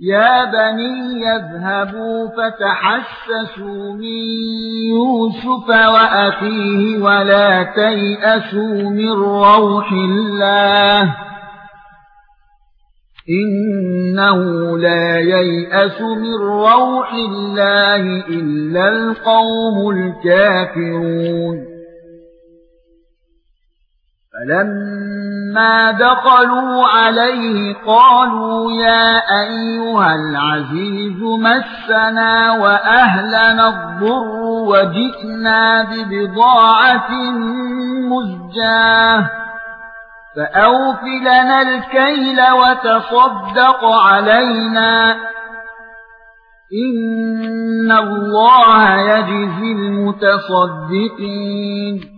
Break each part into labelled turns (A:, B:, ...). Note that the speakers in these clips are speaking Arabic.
A: يا بني يذهبوا فتحسسوا من يوسف وأخيه ولا تيأسوا من روح الله إنه لا ييأس من روح الله إلا القوم الكافرون فلما دخلوا عليه قالوا يا أيها العزيز مسنا وأهلنا الضر وجئنا ببضاعة مزجاة. فأوف لنا الكيل وتصدق علينا. إن الله يجزي المتصدقين.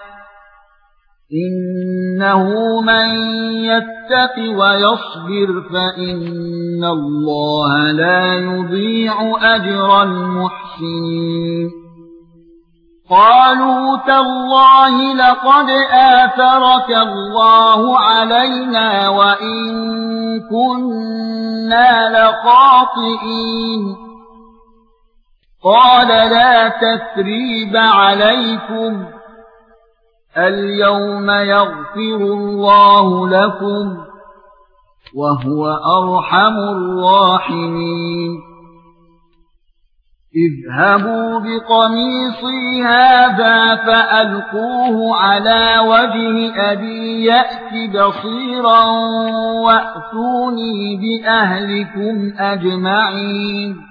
A: انه من يتق ويصبر فان الله لا يضيع اجر المحسنين قالوا تالله لقد آثرك الله علينا وإن كنا لخاطئين قال لا تثريب عليكم اليوم يغفر الله لكم وهو أرحم الراحمين. اذهبوا بقميصي هذا فألقوه على وجه أبي يأت بصيرا وأتوني بأهلكم أجمعين.